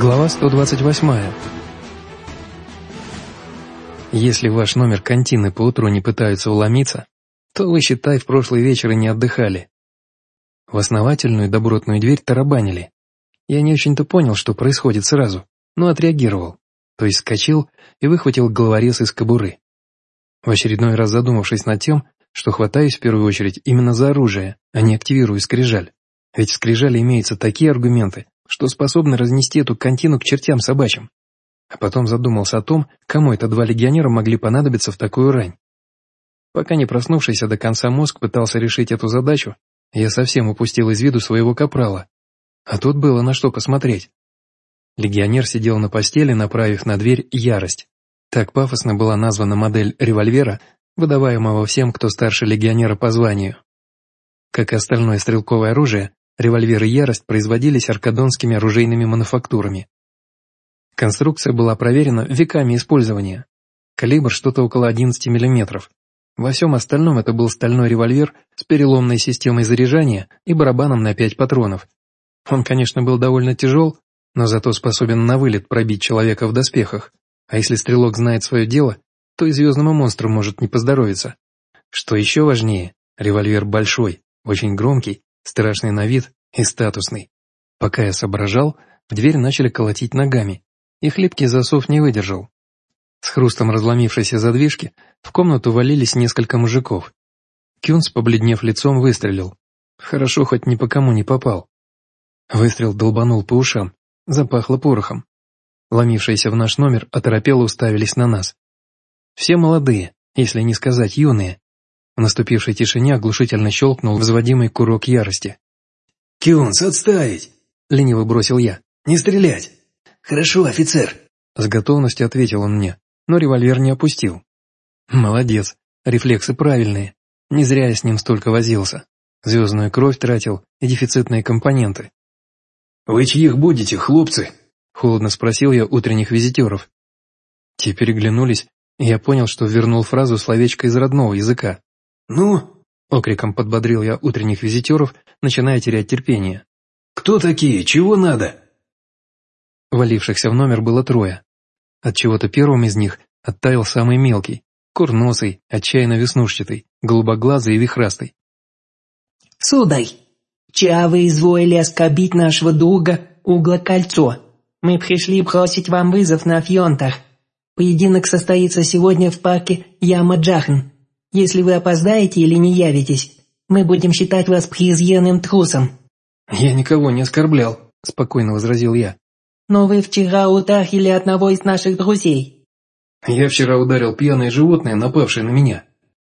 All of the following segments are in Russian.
Глава 128. Если ваш номер контины поутру не пытаются уломиться, то вы, считай, в прошлый вечер и не отдыхали. В основательную добротную дверь тарабанили. Я не очень-то понял, что происходит сразу, но отреагировал, то есть скочил и выхватил головорез из кобуры. В очередной раз задумавшись над тем, что хватаюсь в первую очередь именно за оружие, а не активирую скрижаль. Ведь в скрижале имеются такие аргументы, что способны разнести эту контину к чертям собачьим. А потом задумался о том, кому это два легионера могли понадобиться в такую рань. Пока не проснувшийся до конца мозг пытался решить эту задачу, я совсем упустил из виду своего капрала. А тут было на что посмотреть. Легионер сидел на постели, направив на дверь ярость. Так пафосно была названа модель револьвера, выдаваемого всем, кто старше легионера по званию. Как и остальное стрелковое оружие, Револьверы «Ярость» производились аркадонскими оружейными мануфактурами. Конструкция была проверена веками использования. Калибр что-то около 11 мм. Во всем остальном это был стальной револьвер с переломной системой заряжания и барабаном на 5 патронов. Он, конечно, был довольно тяжел, но зато способен на вылет пробить человека в доспехах. А если стрелок знает свое дело, то и звездному монстру может не поздоровиться. Что еще важнее, револьвер большой, очень громкий страшный на вид и статусный. Пока я соображал, в дверь начали колотить ногами, и хлипкий засов не выдержал. С хрустом разломившейся задвижки в комнату валились несколько мужиков. Кюнс, побледнев лицом, выстрелил. Хорошо, хоть ни по кому не попал. Выстрел долбанул по ушам, запахло порохом. Ломившиеся в наш номер оторопело уставились на нас. Все молодые, если не сказать юные, в наступившей тишине оглушительно щелкнул взводимый курок ярости. «Кюнс, отставить!» — лениво бросил я. «Не стрелять!» «Хорошо, офицер!» С готовностью ответил он мне, но револьвер не опустил. «Молодец, рефлексы правильные. Не зря я с ним столько возился. Звездную кровь тратил и дефицитные компоненты». «Вы чьих будете, хлопцы?» — холодно спросил я утренних визитеров. Те переглянулись, и я понял, что вернул фразу словечко из родного языка. «Ну?» — окриком подбодрил я утренних визитеров, начиная терять терпение. «Кто такие? Чего надо?» Валившихся в номер было трое. Отчего-то первым из них оттаял самый мелкий, курносый, отчаянно веснушчатый, голубоглазый и вихрастый. «Сударь, чья вы изволили оскорбить нашего друга Угла-Кольцо? Мы пришли бросить вам вызов на Фьонтах. Поединок состоится сегодня в парке Яма-Джахн. Если вы опоздаете или не явитесь, мы будем считать вас презренным трусом». «Я никого не оскорблял», — спокойно возразил я. «Но вы вчера ударили одного из наших друзей». «Я вчера ударил пьяное животное, напавшее на меня».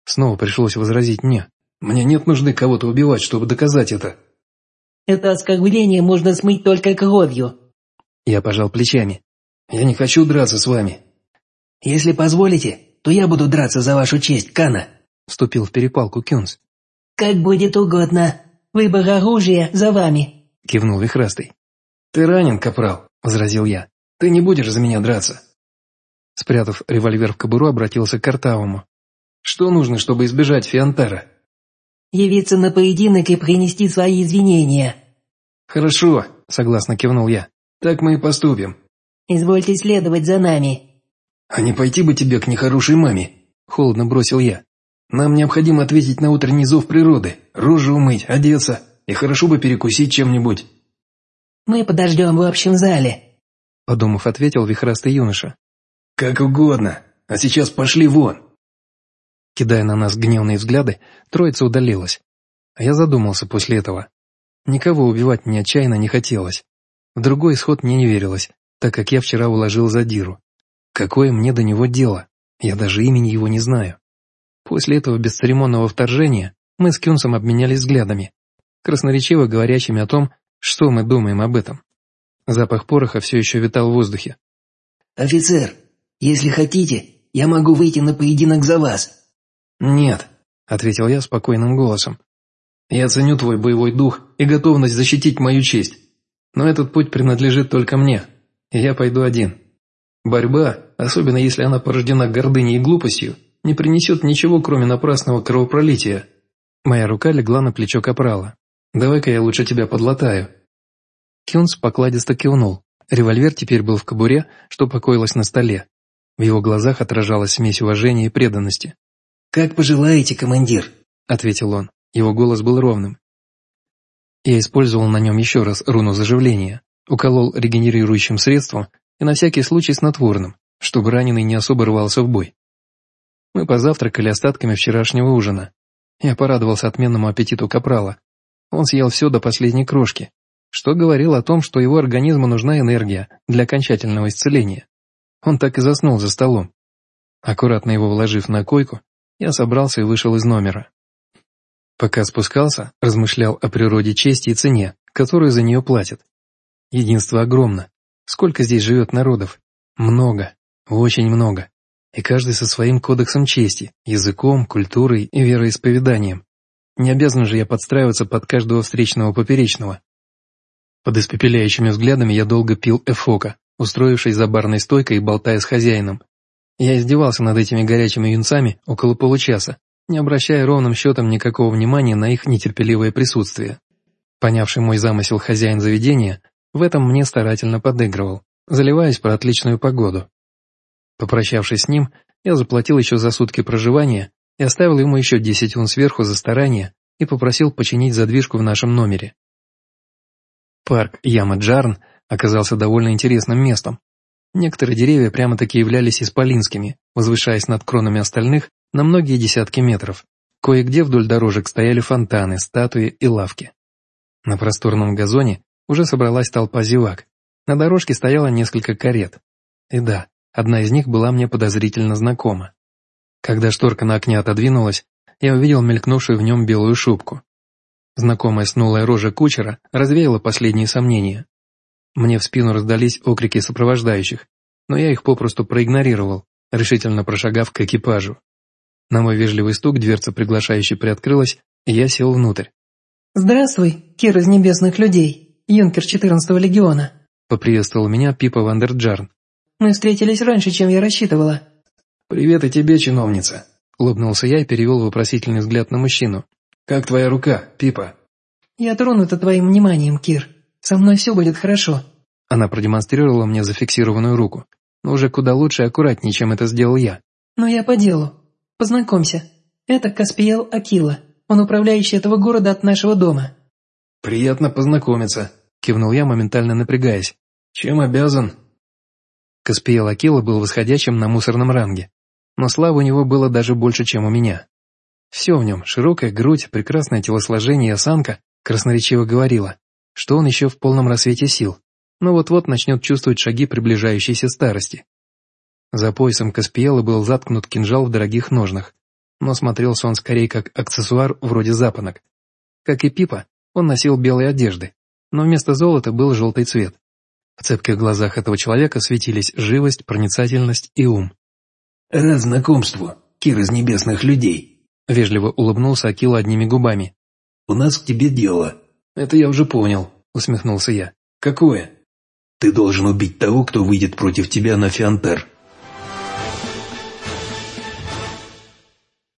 Снова пришлось возразить мне. «Мне нет нужды кого-то убивать, чтобы доказать это». «Это оскорбление можно смыть только кровью». Я пожал плечами. «Я не хочу драться с вами». «Если позволите, то я буду драться за вашу честь, Кана», — вступил в перепалку Кюнс. «Как будет угодно. Выбор оружия за вами», — кивнул Вихрастый. «Ты ранен, капрал», — возразил я. «Ты не будешь за меня драться». Спрятав револьвер в кобуру, обратился к Картавому. «Что нужно, чтобы избежать Фиантара?» «Явиться на поединок и принести свои извинения». «Хорошо», — согласно кивнул я. «Так мы и поступим». «Извольте следовать за нами», «А не пойти бы тебе к нехорошей маме?» – холодно бросил я. «Нам необходимо ответить на утренний зов природы, рожу умыть, одеться, и хорошо бы перекусить чем-нибудь». «Мы подождем в общем зале», – подумав, ответил вихрастый юноша. «Как угодно, а сейчас пошли вон». Кидая на нас гневные взгляды, троица удалилась. А я задумался после этого. Никого убивать мне отчаянно не хотелось. В другой исход мне не верилось, так как я вчера уложил Задиру. Какое мне до него дело? Я даже имени его не знаю. После этого бесцеремонного вторжения мы с Кюнсом обменялись взглядами, красноречиво говорящими о том, что мы думаем об этом. Запах пороха все еще витал в воздухе. «Офицер, если хотите, я могу выйти на поединок за вас». «Нет», — ответил я спокойным голосом. «Я ценю твой боевой дух и готовность защитить мою честь. Но этот путь принадлежит только мне, и я пойду один. Борьба, особенно если она порождена гордыней и глупостью, не принесет ничего, кроме напрасного кровопролития. Моя рука легла на плечо капрала. «Давай-ка я лучше тебя подлатаю». Кюнс покладисто кивнул, Револьвер теперь был в кобуре, что покоилось на столе. В его глазах отражалась смесь уважения и преданности. «Как пожелаете, командир», — ответил он. Его голос был ровным. Я использовал на нем еще раз руну заживления, уколол регенерирующим средством и на всякий случай снотворным, чтобы раненый не особо рвался в бой. Мы позавтракали остатками вчерашнего ужина. Я порадовался отменному аппетиту капрала. Он съел все до последней крошки, что говорил о том, что его организму нужна энергия для окончательного исцеления. Он так и заснул за столом. Аккуратно его вложив на койку, я собрался и вышел из номера. Пока спускался, размышлял о природе чести и цене, которую за нее платят. Единство огромно. Сколько здесь живет народов? Много. Очень много и каждый со своим кодексом чести, языком, культурой и вероисповеданием. Не обязан же я подстраиваться под каждого встречного поперечного. Под испепеляющими взглядами я долго пил эфока, устроившись за барной стойкой и болтая с хозяином. Я издевался над этими горячими юнцами около получаса, не обращая ровным счетом никакого внимания на их нетерпеливое присутствие. Понявший мой замысел хозяин заведения, в этом мне старательно подыгрывал, заливаясь про отличную погоду. Попрощавшись с ним, я заплатил еще за сутки проживания и оставил ему еще 10 вон сверху за старание и попросил починить задвижку в нашем номере. Парк Яма-Джарн оказался довольно интересным местом. Некоторые деревья прямо-таки являлись исполинскими, возвышаясь над кронами остальных на многие десятки метров. Кое-где вдоль дорожек стояли фонтаны, статуи и лавки. На просторном газоне уже собралась толпа зевак. На дорожке стояло несколько карет. И да, Одна из них была мне подозрительно знакома. Когда шторка на окне отодвинулась, я увидел мелькнувшую в нем белую шубку. Знакомая снулая рожа кучера развеяла последние сомнения. Мне в спину раздались окрики сопровождающих, но я их попросту проигнорировал, решительно прошагав к экипажу. На мой вежливый стук дверца приглашающей приоткрылась, и я сел внутрь. «Здравствуй, Кир из небесных людей, юнкер 14-го легиона», поприветствовал меня Пипа Вандерджарн, мы встретились раньше, чем я рассчитывала». «Привет и тебе, чиновница», — улыбнулся я и перевел вопросительный взгляд на мужчину. «Как твоя рука, Пипа?» «Я тронута твоим вниманием, Кир. Со мной все будет хорошо». Она продемонстрировала мне зафиксированную руку, но уже куда лучше и аккуратнее, чем это сделал я. «Но я по делу. Познакомься. Это Каспиел Акила. Он управляющий этого города от нашего дома». «Приятно познакомиться», — кивнул я, моментально напрягаясь. «Чем обязан?» Каспиел Акила был восходящим на мусорном ранге, но славы у него было даже больше, чем у меня. Все в нем, широкая грудь, прекрасное телосложение и осанка, красноречиво говорила, что он еще в полном рассвете сил, но вот-вот начнет чувствовать шаги приближающейся старости. За поясом Каспиела был заткнут кинжал в дорогих ножнах, но смотрелся он скорее как аксессуар вроде запонок. Как и Пипа, он носил белые одежды, но вместо золота был желтый цвет. В цепких глазах этого человека светились живость, проницательность и ум. «Рад знакомству, Кир из небесных людей», — вежливо улыбнулся Акила одними губами. «У нас к тебе дело». «Это я уже понял», — усмехнулся я. «Какое?» «Ты должен убить того, кто выйдет против тебя на Фиантер».